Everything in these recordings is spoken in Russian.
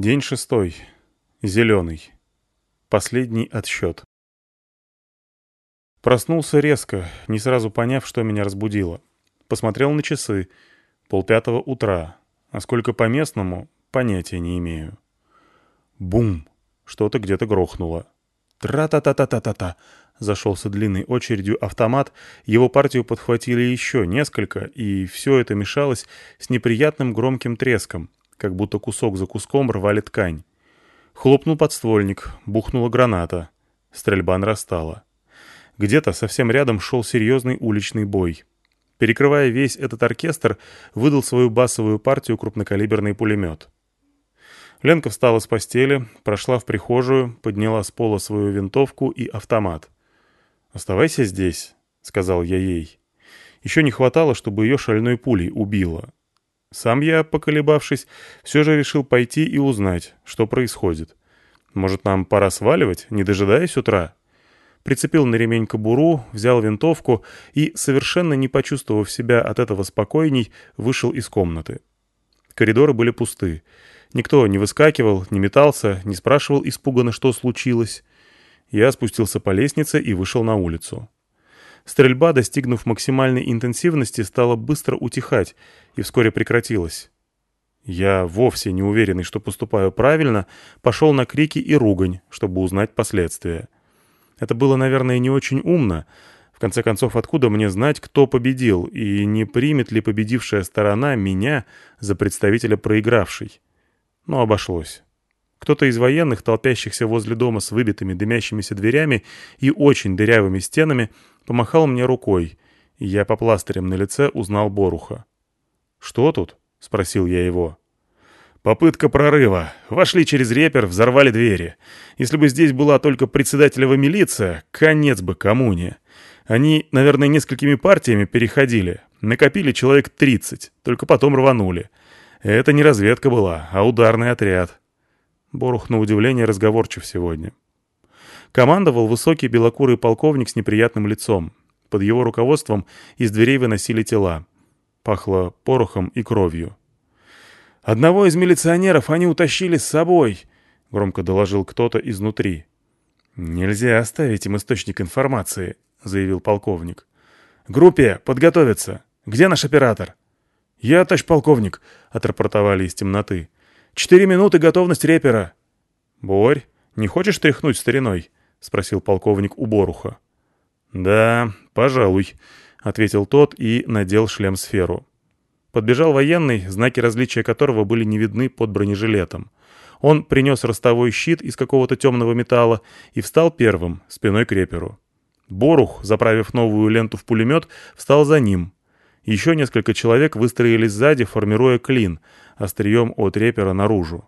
День шестой. Зеленый. Последний отсчет. Проснулся резко, не сразу поняв, что меня разбудило. Посмотрел на часы. Полпятого утра. А сколько по местному, понятия не имею. Бум! Что-то где-то грохнуло. Тра-та-та-та-та-та-та! Зашелся длинной очередью автомат, его партию подхватили еще несколько, и все это мешалось с неприятным громким треском — как будто кусок за куском рвали ткань. Хлопнул подствольник, бухнула граната. Стрельба нарастала. Где-то совсем рядом шел серьезный уличный бой. Перекрывая весь этот оркестр, выдал свою басовую партию крупнокалиберный пулемет. Ленка встала с постели, прошла в прихожую, подняла с пола свою винтовку и автомат. «Оставайся здесь», — сказал я ей. Еще не хватало, чтобы ее шальной пулей убило. Сам я, поколебавшись, все же решил пойти и узнать, что происходит. Может, нам пора сваливать, не дожидаясь утра? Прицепил на ремень кобуру, взял винтовку и, совершенно не почувствовав себя от этого спокойней, вышел из комнаты. Коридоры были пусты. Никто не выскакивал, не метался, не спрашивал испуганно, что случилось. Я спустился по лестнице и вышел на улицу. Стрельба, достигнув максимальной интенсивности, стала быстро утихать и вскоре прекратилась. Я, вовсе не уверенный, что поступаю правильно, пошел на крики и ругань, чтобы узнать последствия. Это было, наверное, не очень умно. В конце концов, откуда мне знать, кто победил, и не примет ли победившая сторона меня за представителя проигравшей? Но обошлось. Кто-то из военных, толпящихся возле дома с выбитыми дымящимися дверями и очень дырявыми стенами, помахал мне рукой, и я по пластырям на лице узнал Боруха. «Что тут?» — спросил я его. «Попытка прорыва. Вошли через репер, взорвали двери. Если бы здесь была только председателева милиция, конец бы коммуне. Они, наверное, несколькими партиями переходили. Накопили человек 30, только потом рванули. Это не разведка была, а ударный отряд». Борух, на удивление, разговорчив сегодня. Командовал высокий белокурый полковник с неприятным лицом. Под его руководством из дверей выносили тела. Пахло порохом и кровью. «Одного из милиционеров они утащили с собой», — громко доложил кто-то изнутри. «Нельзя оставить им источник информации», — заявил полковник. «Группе, подготовиться. Где наш оператор?» «Я, товарищ полковник», — отрапортовали из темноты. «Четыре минуты готовность репера». «Борь, не хочешь тряхнуть стариной?» — спросил полковник у Боруха. «Да, пожалуй», — ответил тот и надел шлем-сферу. Подбежал военный, знаки различия которого были не видны под бронежилетом. Он принес ростовой щит из какого-то темного металла и встал первым, спиной к реперу. Борух, заправив новую ленту в пулемет, встал за ним. Еще несколько человек выстроились сзади, формируя клин, острием от репера наружу.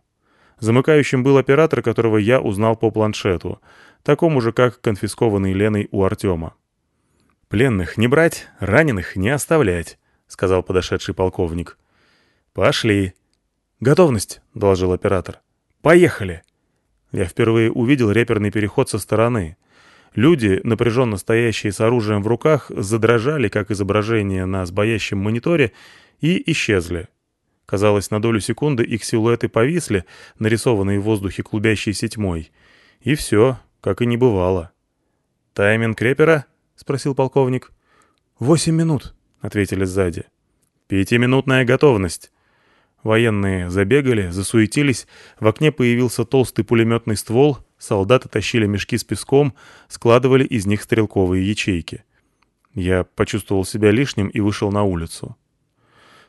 Замыкающим был оператор, которого я узнал по планшету такому же, как конфискованный Леной у Артема. «Пленных не брать, раненых не оставлять», — сказал подошедший полковник. «Пошли». «Готовность», — доложил оператор. «Поехали». Я впервые увидел реперный переход со стороны. Люди, напряженно стоящие с оружием в руках, задрожали, как изображение на сбоящем мониторе, и исчезли. Казалось, на долю секунды их силуэты повисли, нарисованные в воздухе клубящейся тьмой. И все, как и не бывало. «Тайминг крепера?» — спросил полковник. «Восемь минут», — ответили сзади. «Пятиминутная готовность». Военные забегали, засуетились, в окне появился толстый пулеметный ствол, солдаты тащили мешки с песком, складывали из них стрелковые ячейки. Я почувствовал себя лишним и вышел на улицу.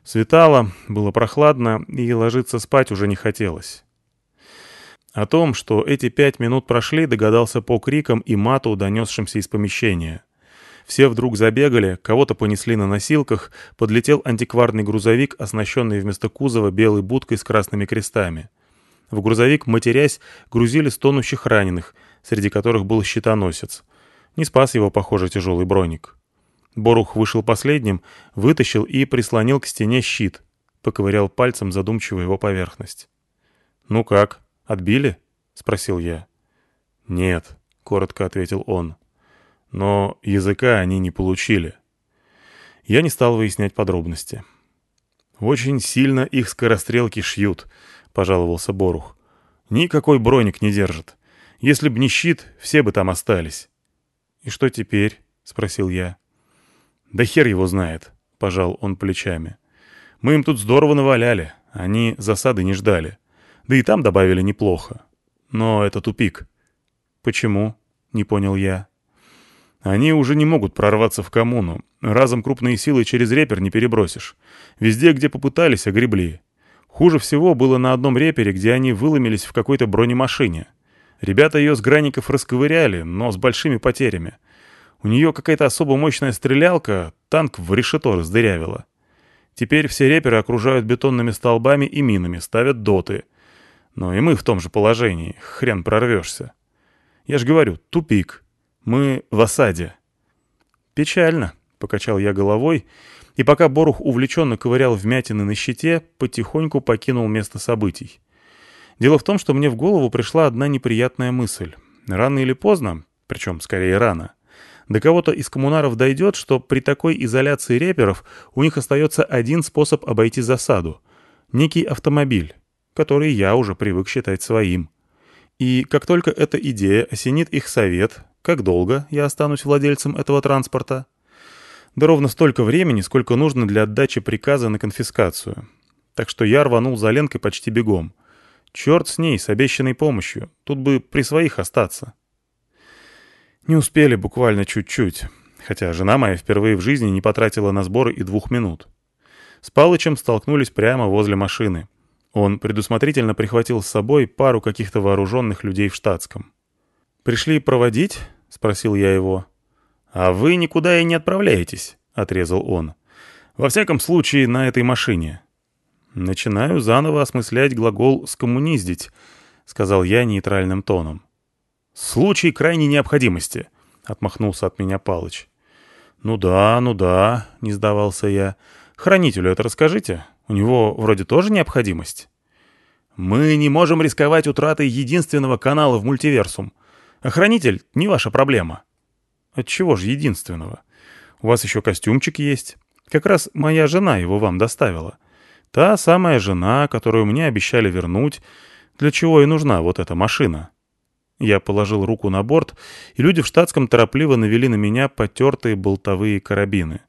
Светало, было прохладно, и ложиться спать уже не хотелось. О том, что эти пять минут прошли, догадался по крикам и мату, донесшимся из помещения. Все вдруг забегали, кого-то понесли на носилках, подлетел антикварный грузовик, оснащенный вместо кузова белой будкой с красными крестами. В грузовик, матерясь, грузили стонущих раненых, среди которых был щитоносец. Не спас его, похоже, тяжелый броник. Борух вышел последним, вытащил и прислонил к стене щит. Поковырял пальцем задумчиво его поверхность. «Ну как?» «Отбили?» — спросил я. «Нет», — коротко ответил он. «Но языка они не получили». Я не стал выяснять подробности. «Очень сильно их скорострелки шьют», — пожаловался Борух. Никакой броник не держит. Если б не щит, все бы там остались. «И что теперь?» — спросил я. «Да хер его знает», — пожал он плечами. «Мы им тут здорово наваляли. Они засады не ждали. Да и там добавили неплохо. Но это тупик». «Почему?» — не понял я. «Они уже не могут прорваться в коммуну. Разом крупные силы через репер не перебросишь. Везде, где попытались, огребли. Хуже всего было на одном репере, где они выломились в какой-то бронемашине. Ребята ее с граников расковыряли, но с большими потерями. У нее какая-то особо мощная стрелялка, танк в решето раздырявила. Теперь все реперы окружают бетонными столбами и минами, ставят доты. Но и мы в том же положении, хрен прорвешься. Я ж говорю, тупик. Мы в осаде. Печально, покачал я головой и пока Борух увлеченно ковырял вмятины на щите, потихоньку покинул место событий. Дело в том, что мне в голову пришла одна неприятная мысль. Рано или поздно, причем скорее рано, до кого-то из коммунаров дойдет, что при такой изоляции реперов у них остается один способ обойти засаду — некий автомобиль, который я уже привык считать своим. И как только эта идея осенит их совет, как долго я останусь владельцем этого транспорта — да ровно столько времени, сколько нужно для отдачи приказа на конфискацию. Так что я рванул за Ленкой почти бегом. Черт с ней, с обещанной помощью. Тут бы при своих остаться. Не успели буквально чуть-чуть. Хотя жена моя впервые в жизни не потратила на сборы и двух минут. С Палычем столкнулись прямо возле машины. Он предусмотрительно прихватил с собой пару каких-то вооруженных людей в штатском. «Пришли проводить?» — спросил я его. «А вы никуда и не отправляетесь», — отрезал он. «Во всяком случае, на этой машине». «Начинаю заново осмыслять глагол «скоммуниздить», — сказал я нейтральным тоном. «Случай крайней необходимости», — отмахнулся от меня Палыч. «Ну да, ну да», — не сдавался я. «Хранителю это расскажите. У него вроде тоже необходимость». «Мы не можем рисковать утратой единственного канала в мультиверсум. Охранитель — не ваша проблема». Отчего же единственного? У вас еще костюмчик есть. Как раз моя жена его вам доставила. Та самая жена, которую мне обещали вернуть. Для чего и нужна вот эта машина?» Я положил руку на борт, и люди в штатском торопливо навели на меня потертые болтовые карабины.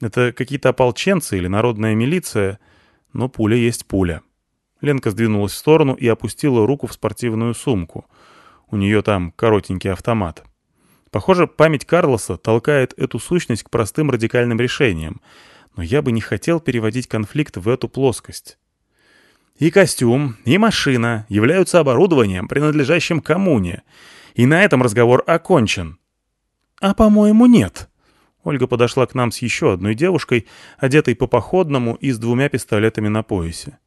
Это какие-то ополченцы или народная милиция, но пуля есть пуля. Ленка сдвинулась в сторону и опустила руку в спортивную сумку. У нее там коротенький автомат. Похоже, память Карлоса толкает эту сущность к простым радикальным решениям, но я бы не хотел переводить конфликт в эту плоскость. И костюм, и машина являются оборудованием, принадлежащим коммуне, и на этом разговор окончен. А, по-моему, нет. Ольга подошла к нам с еще одной девушкой, одетой по походному и с двумя пистолетами на поясе.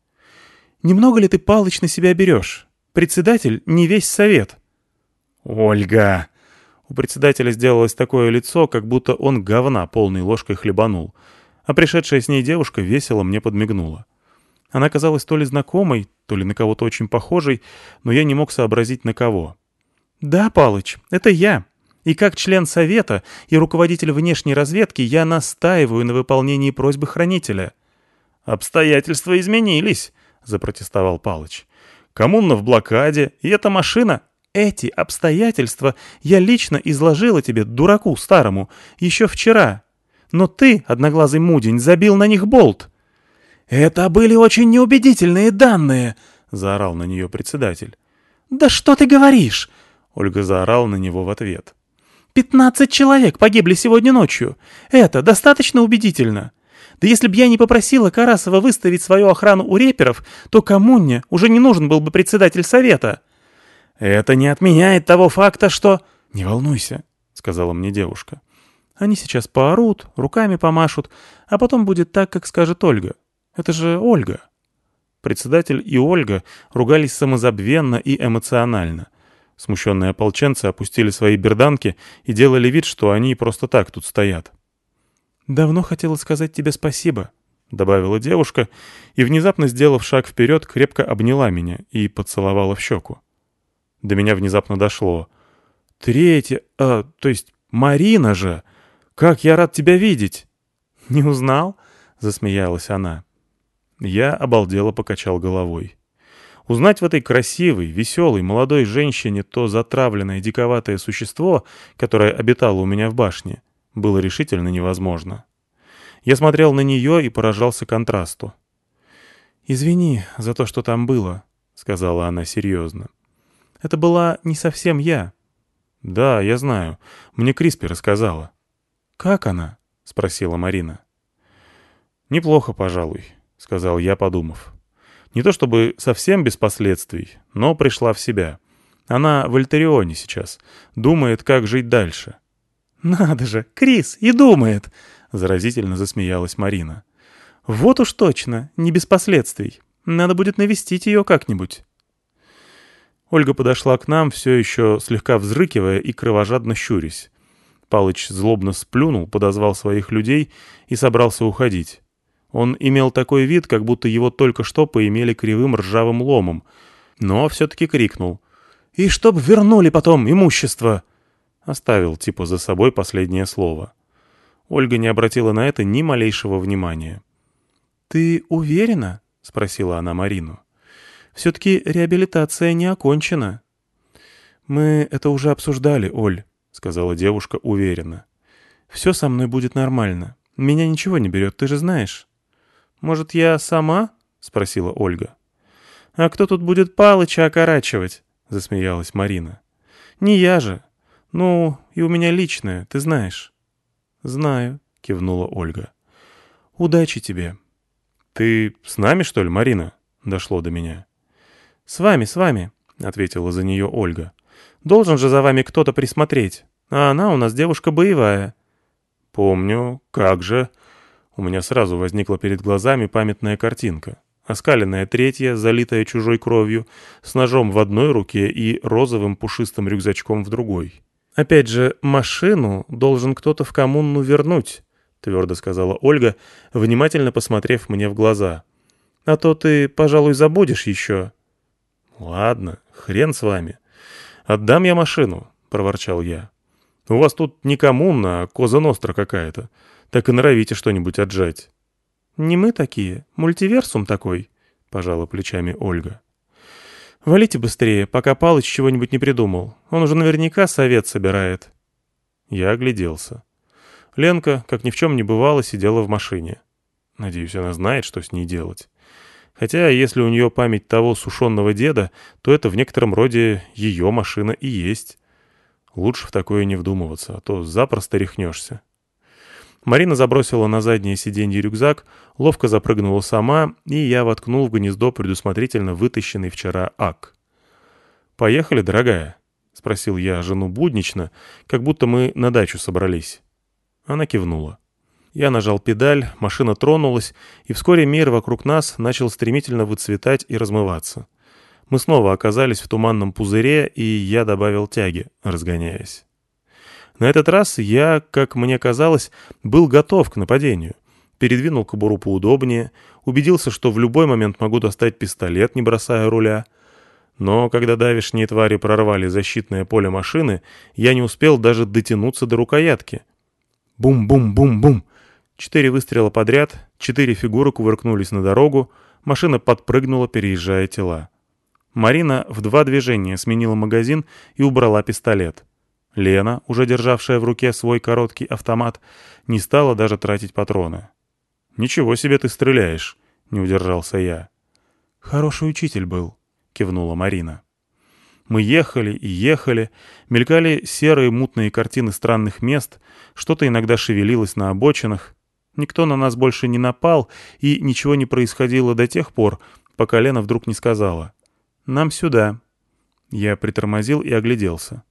«Немного ли ты, Палыч, на себя берешь? Председатель не весь совет». «Ольга!» У председателя сделалось такое лицо, как будто он говна полной ложкой хлебанул. А пришедшая с ней девушка весело мне подмигнула. Она казалась то ли знакомой, то ли на кого-то очень похожей, но я не мог сообразить на кого. «Да, Палыч, это я. И как член совета и руководитель внешней разведки я настаиваю на выполнении просьбы хранителя». «Обстоятельства изменились», — запротестовал Палыч. «Коммуна в блокаде, и эта машина эти обстоятельства я лично изложила тебе, дураку старому, еще вчера. Но ты, одноглазый мудень, забил на них болт». «Это были очень неубедительные данные», — заорал на нее председатель. «Да что ты говоришь?» — Ольга заорала на него в ответ. «Пятнадцать человек погибли сегодня ночью. Это достаточно убедительно. Да если б я не попросила Карасова выставить свою охрану у реперов, то коммуне уже не нужен был бы председатель совета». «Это не отменяет того факта, что...» «Не волнуйся», — сказала мне девушка. «Они сейчас поорут, руками помашут, а потом будет так, как скажет Ольга. Это же Ольга». Председатель и Ольга ругались самозабвенно и эмоционально. Смущенные ополченцы опустили свои берданки и делали вид, что они просто так тут стоят. «Давно хотела сказать тебе спасибо», — добавила девушка, и, внезапно сделав шаг вперед, крепко обняла меня и поцеловала в щеку. До меня внезапно дошло. «Третья... А, то есть Марина же! Как я рад тебя видеть!» «Не узнал?» — засмеялась она. Я обалдело покачал головой. Узнать в этой красивой, веселой, молодой женщине то затравленное, диковатое существо, которое обитало у меня в башне, было решительно невозможно. Я смотрел на нее и поражался контрасту. «Извини за то, что там было», — сказала она серьезно. «Это была не совсем я». «Да, я знаю. Мне Криспи рассказала». «Как она?» — спросила Марина. «Неплохо, пожалуй», — сказал я, подумав. «Не то чтобы совсем без последствий, но пришла в себя. Она в Альтерионе сейчас, думает, как жить дальше». «Надо же, Крис и думает!» — заразительно засмеялась Марина. «Вот уж точно, не без последствий. Надо будет навестить ее как-нибудь». Ольга подошла к нам, все еще слегка взрыкивая и кровожадно щурясь. Палыч злобно сплюнул, подозвал своих людей и собрался уходить. Он имел такой вид, как будто его только что поимели кривым ржавым ломом, но все-таки крикнул. «И чтоб вернули потом имущество!» Оставил типа за собой последнее слово. Ольга не обратила на это ни малейшего внимания. «Ты уверена?» — спросила она Марину. «Все-таки реабилитация не окончена». «Мы это уже обсуждали, Оль», — сказала девушка уверенно. «Все со мной будет нормально. Меня ничего не берет, ты же знаешь». «Может, я сама?» — спросила Ольга. «А кто тут будет Палыча окорачивать?» — засмеялась Марина. «Не я же. Ну, и у меня личное, ты знаешь». «Знаю», — кивнула Ольга. «Удачи тебе». «Ты с нами, что ли, Марина?» — дошло до меня. «С вами, с вами», — ответила за нее Ольга. «Должен же за вами кто-то присмотреть. А она у нас девушка боевая». «Помню. Как же?» У меня сразу возникла перед глазами памятная картинка. Оскаленная третья, залитая чужой кровью, с ножом в одной руке и розовым пушистым рюкзачком в другой. «Опять же, машину должен кто-то в коммуну вернуть», твердо сказала Ольга, внимательно посмотрев мне в глаза. «А то ты, пожалуй, забудешь еще». «Ладно, хрен с вами. Отдам я машину», — проворчал я. «У вас тут не коммуна, а Коза Ностра какая-то. Так и норовите что-нибудь отжать». «Не мы такие, мультиверсум такой», — пожала плечами Ольга. «Валите быстрее, пока Палыч чего-нибудь не придумал. Он уже наверняка совет собирает». Я огляделся. Ленка, как ни в чем не бывало, сидела в машине. Надеюсь, она знает, что с ней делать. Хотя, если у нее память того сушеного деда, то это в некотором роде ее машина и есть. Лучше в такое не вдумываться, а то запросто рехнешься. Марина забросила на заднее сиденье рюкзак, ловко запрыгнула сама, и я воткнул в гнездо предусмотрительно вытащенный вчера ак. «Поехали, дорогая?» — спросил я жену буднично, как будто мы на дачу собрались. Она кивнула. Я нажал педаль, машина тронулась, и вскоре мир вокруг нас начал стремительно выцветать и размываться. Мы снова оказались в туманном пузыре, и я добавил тяги, разгоняясь. На этот раз я, как мне казалось, был готов к нападению. Передвинул кобуру поудобнее, убедился, что в любой момент могу достать пистолет, не бросая руля. Но когда давишние твари прорвали защитное поле машины, я не успел даже дотянуться до рукоятки — Бум-бум-бум-бум. Четыре выстрела подряд, четыре фигуры кувыркнулись на дорогу, машина подпрыгнула, переезжая тела. Марина в два движения сменила магазин и убрала пистолет. Лена, уже державшая в руке свой короткий автомат, не стала даже тратить патроны. «Ничего себе ты стреляешь!» — не удержался я. «Хороший учитель был», — кивнула Марина. Мы ехали и ехали, мелькали серые мутные картины странных мест, что-то иногда шевелилось на обочинах. Никто на нас больше не напал, и ничего не происходило до тех пор, пока Лена вдруг не сказала. «Нам сюда». Я притормозил и огляделся.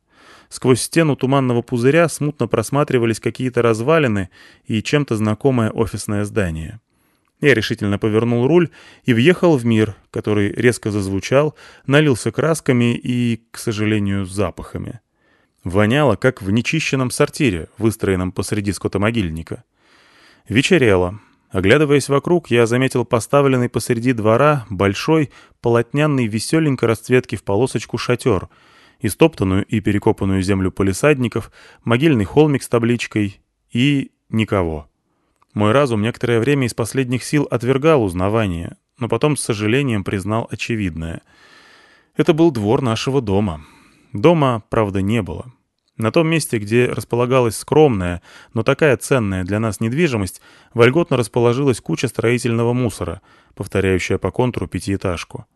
Сквозь стену туманного пузыря смутно просматривались какие-то развалины и чем-то знакомое офисное здание. Я решительно повернул руль и въехал в мир, который резко зазвучал, налился красками и, к сожалению, запахами. Воняло, как в нечищенном сортире, выстроенном посреди скотомогильника. Вечерело. Оглядываясь вокруг, я заметил поставленный посреди двора большой, полотняный, веселенькой расцветки в полосочку шатер, истоптанную и перекопанную землю полисадников, могильный холмик с табличкой и никого. Мой разум некоторое время из последних сил отвергал узнавание, но потом с сожалением признал очевидное. Это был двор нашего дома. Дома, правда, не было. На том месте, где располагалась скромная, но такая ценная для нас недвижимость, вольготно расположилась куча строительного мусора, повторяющая по контуру пятиэтажку.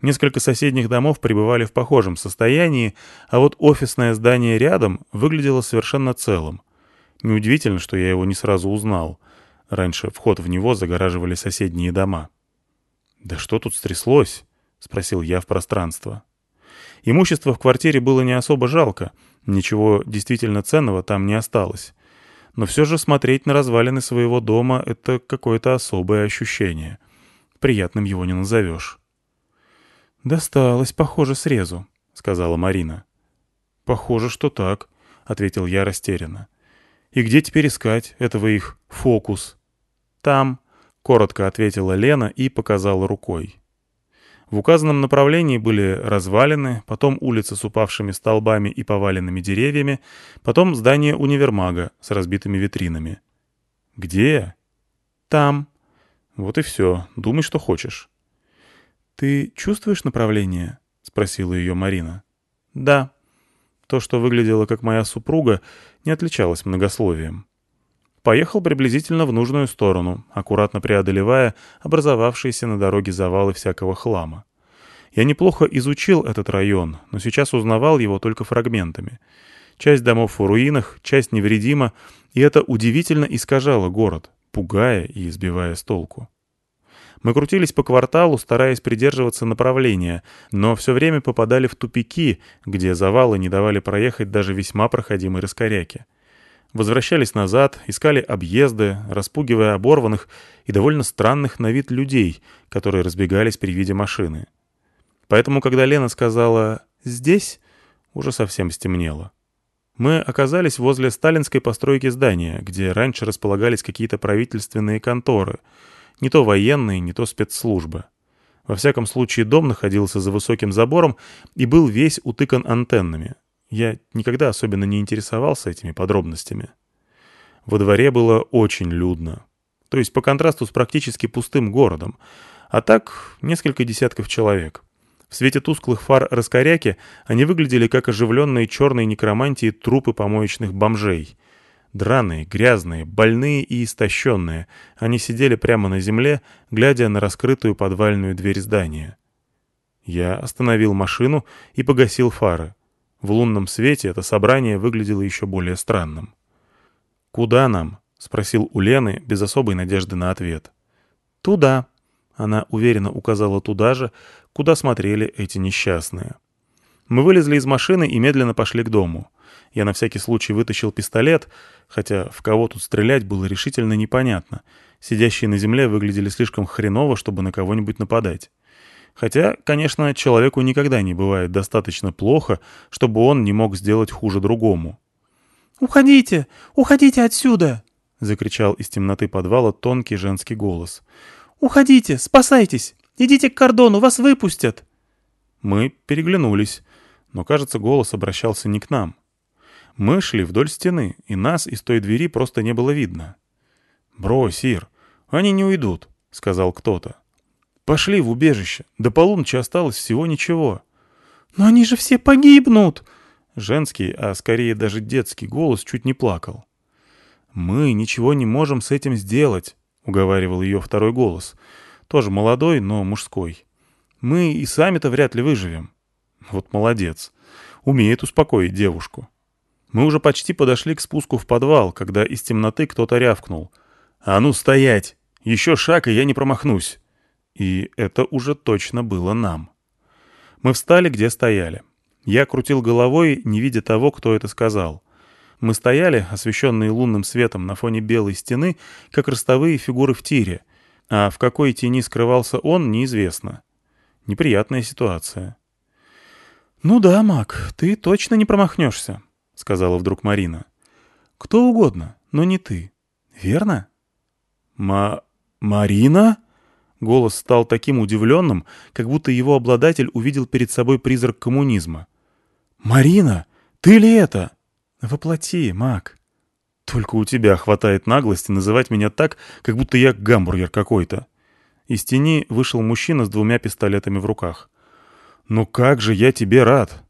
Несколько соседних домов пребывали в похожем состоянии, а вот офисное здание рядом выглядело совершенно целым. Неудивительно, что я его не сразу узнал. Раньше вход в него загораживали соседние дома. «Да что тут стряслось?» — спросил я в пространство. Имущество в квартире было не особо жалко, ничего действительно ценного там не осталось. Но все же смотреть на развалины своего дома — это какое-то особое ощущение. Приятным его не назовешь. «Досталось, похоже, срезу», — сказала Марина. «Похоже, что так», — ответил я растерянно. «И где теперь искать этого их фокус?» «Там», — коротко ответила Лена и показала рукой. В указанном направлении были развалины, потом улица с упавшими столбами и поваленными деревьями, потом здание универмага с разбитыми витринами. «Где?» «Там». «Вот и все. Думай, что хочешь». «Ты чувствуешь направление?» — спросила ее Марина. «Да». То, что выглядело как моя супруга, не отличалось многословием. Поехал приблизительно в нужную сторону, аккуратно преодолевая образовавшиеся на дороге завалы всякого хлама. Я неплохо изучил этот район, но сейчас узнавал его только фрагментами. Часть домов в руинах, часть невредима, и это удивительно искажало город, пугая и избивая с толку. Мы крутились по кварталу, стараясь придерживаться направления, но все время попадали в тупики, где завалы не давали проехать даже весьма проходимой раскоряки возвращались назад, искали объезды, распугивая оборванных и довольно странных на вид людей, которые разбегались при виде машины. Поэтому, когда Лена сказала «здесь», уже совсем стемнело. Мы оказались возле сталинской постройки здания, где раньше располагались какие-то правительственные конторы, не то военные, не то спецслужбы. Во всяком случае, дом находился за высоким забором и был весь утыкан антеннами, я никогда особенно не интересовался этими подробностями. Во дворе было очень людно. То есть по контрасту с практически пустым городом. А так, несколько десятков человек. В свете тусклых фар раскоряки они выглядели как оживленные черные некромантии трупы помоечных бомжей. Драные, грязные, больные и истощенные, они сидели прямо на земле, глядя на раскрытую подвальную дверь здания. Я остановил машину и погасил фары. В лунном свете это собрание выглядело еще более странным. «Куда нам?» — спросил у Лены без особой надежды на ответ. «Туда», — она уверенно указала туда же, куда смотрели эти несчастные. Мы вылезли из машины и медленно пошли к дому. Я на всякий случай вытащил пистолет, хотя в кого тут стрелять было решительно непонятно. Сидящие на земле выглядели слишком хреново, чтобы на кого-нибудь нападать. Хотя, конечно, человеку никогда не бывает достаточно плохо, чтобы он не мог сделать хуже другому. «Уходите! Уходите отсюда!» — закричал из темноты подвала тонкий женский голос. «Уходите! Спасайтесь! Идите к кордону! Вас выпустят!» Мы переглянулись, но, кажется, голос обращался не к нам. Мы шли вдоль стены, и нас из той двери просто не было видно. «Брось, Ир, они не уйдут», — сказал кто-то. Пошли в убежище. До полуночи осталось всего ничего. Но они же все погибнут. Женский, а скорее даже детский голос чуть не плакал. Мы ничего не можем с этим сделать, уговаривал ее второй голос. Тоже молодой, но мужской. Мы и сами-то вряд ли выживем. Вот молодец. Умеет успокоить девушку. Мы уже почти подошли к спуску в подвал, когда из темноты кто-то рявкнул. «А ну, стоять! Еще шаг, и я не промахнусь!» И это уже точно было нам. Мы встали, где стояли. Я крутил головой, не видя того, кто это сказал. Мы стояли, освещенные лунным светом на фоне белой стены, как ростовые фигуры в тире, а в какой тени скрывался он, неизвестно. Неприятная ситуация. «Ну да, Мак, ты точно не промахнешься», — сказала вдруг Марина. «Кто угодно, но не ты. Верно?» «Ма... Марина?» Голос стал таким удивленным, как будто его обладатель увидел перед собой призрак коммунизма. «Марина, ты ли это?» «Воплоти, маг». «Только у тебя хватает наглости называть меня так, как будто я гамбургер какой-то». Из тени вышел мужчина с двумя пистолетами в руках. «Ну как же я тебе рад!»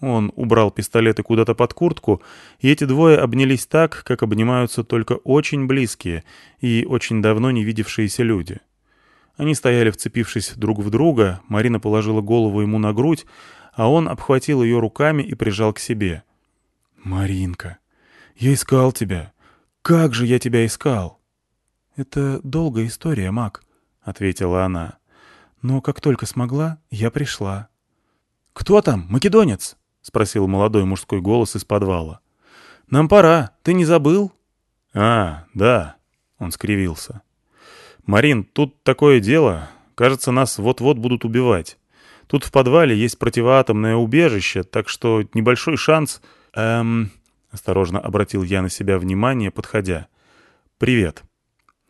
Он убрал пистолеты куда-то под куртку, и эти двое обнялись так, как обнимаются только очень близкие и очень давно не видевшиеся люди. Они стояли, вцепившись друг в друга, Марина положила голову ему на грудь, а он обхватил ее руками и прижал к себе. «Маринка, я искал тебя. Как же я тебя искал!» «Это долгая история, Мак», — ответила она. «Но как только смогла, я пришла». «Кто там, македонец?» — спросил молодой мужской голос из подвала. «Нам пора. Ты не забыл?» «А, да», — он скривился. «Марин, тут такое дело. Кажется, нас вот-вот будут убивать. Тут в подвале есть противоатомное убежище, так что небольшой шанс...» «Эм...» — осторожно обратил я на себя внимание, подходя. «Привет».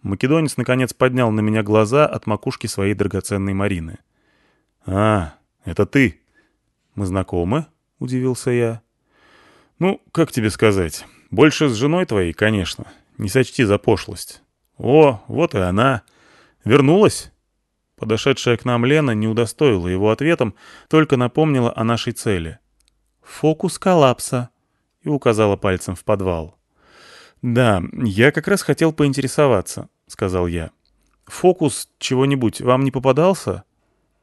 Македонец, наконец, поднял на меня глаза от макушки своей драгоценной Марины. «А, это ты. Мы знакомы?» — удивился я. «Ну, как тебе сказать? Больше с женой твоей, конечно. Не сочти за пошлость. О, вот и она. Вернулась?» Подошедшая к нам Лена не удостоила его ответом, только напомнила о нашей цели. «Фокус коллапса», — и указала пальцем в подвал. «Да, я как раз хотел поинтересоваться», — сказал я. «Фокус чего-нибудь вам не попадался?»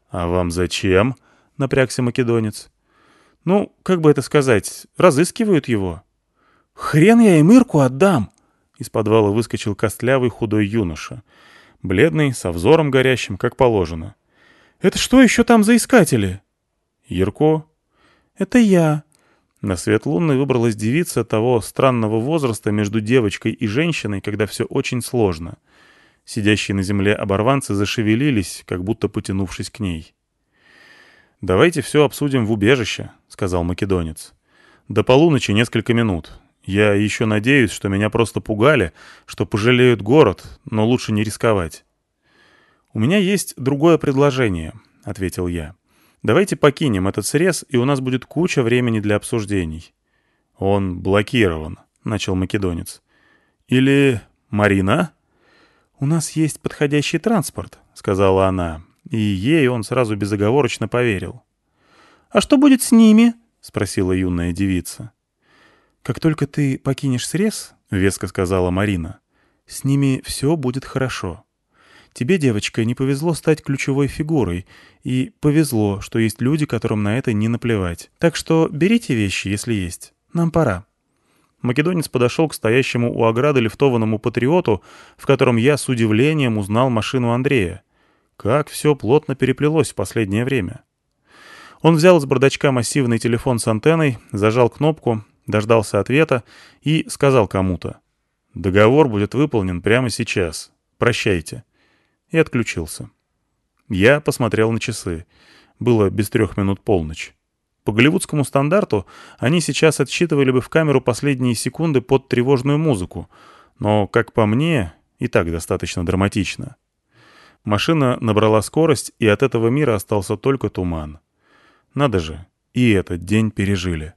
«А вам зачем?» — напрягся македонец. Ну, как бы это сказать, разыскивают его. «Хрен я им Ирку отдам!» Из подвала выскочил костлявый худой юноша. Бледный, со взором горящим, как положено. «Это что еще там за искатели?» «Ярко». «Это я». На свет лунный выбралась девица того странного возраста между девочкой и женщиной, когда все очень сложно. Сидящие на земле оборванцы зашевелились, как будто потянувшись к ней. «Давайте все обсудим в убежище», — сказал македонец. «До полуночи несколько минут. Я еще надеюсь, что меня просто пугали, что пожалеют город, но лучше не рисковать». «У меня есть другое предложение», — ответил я. «Давайте покинем этот срез, и у нас будет куча времени для обсуждений». «Он блокирован», — начал македонец. «Или Марина?» «У нас есть подходящий транспорт», — сказала она и ей он сразу безоговорочно поверил. «А что будет с ними?» — спросила юная девица. «Как только ты покинешь срез, — веско сказала Марина, — с ними все будет хорошо. Тебе, девочка, не повезло стать ключевой фигурой, и повезло, что есть люди, которым на это не наплевать. Так что берите вещи, если есть. Нам пора». Македонец подошел к стоящему у ограды лифтованному патриоту, в котором я с удивлением узнал машину Андрея. Как все плотно переплелось в последнее время. Он взял из бардачка массивный телефон с антенной, зажал кнопку, дождался ответа и сказал кому-то. «Договор будет выполнен прямо сейчас. Прощайте». И отключился. Я посмотрел на часы. Было без трех минут полночь. По голливудскому стандарту они сейчас отсчитывали бы в камеру последние секунды под тревожную музыку, но, как по мне, и так достаточно драматично. Машина набрала скорость, и от этого мира остался только туман. Надо же, и этот день пережили.